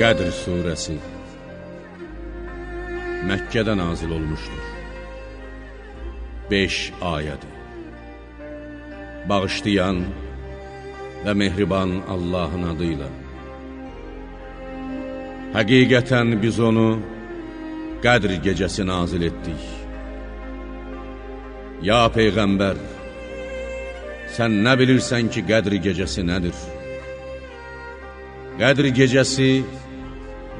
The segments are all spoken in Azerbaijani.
Qədr Suresi Məkkədə nazil olmuşdur. 5 ayədir. Bağışlayan və mehriban Allahın adıyla Həqiqətən biz onu Qədr gecəsi nazil etdik. Ya Peyğəmbər Sən nə bilirsən ki, Qədr gecəsi nədir? Qədr gecəsi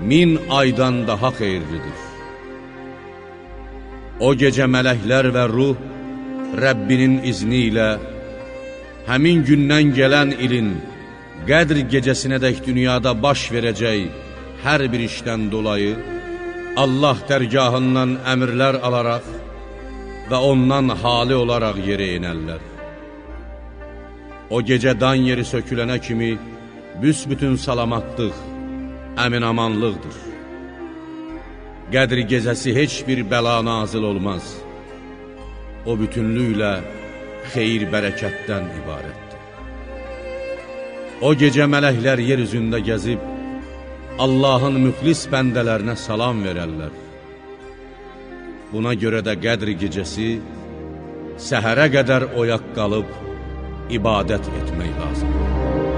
min aydan daha xeyirlidir. O gecə mələklər və ruh Rəbbinin izni ilə həmin gündən gələn ilin Qədr gecəsinədək dünyada baş verəcək hər bir işdən dolayı Allah dərgahından əmrlər alaraq və ondan hali olaraq yerə inərlər. O gecə dan yeri sökülənə kimi büsbütün salamatlıq, əmin-amanlıqdır. Qədri gecəsi heç bir bəla nazil olmaz. O bütünlüklə xeyir bərəkətdən ibarətdir. O gecə mələklər yer üzündə gəzib, Allahın müxlis bəndələrinə salam verərlər. Buna görə də qədri gecəsi səhərə qədər oyaq qalıb ibadət etmək lazımdır.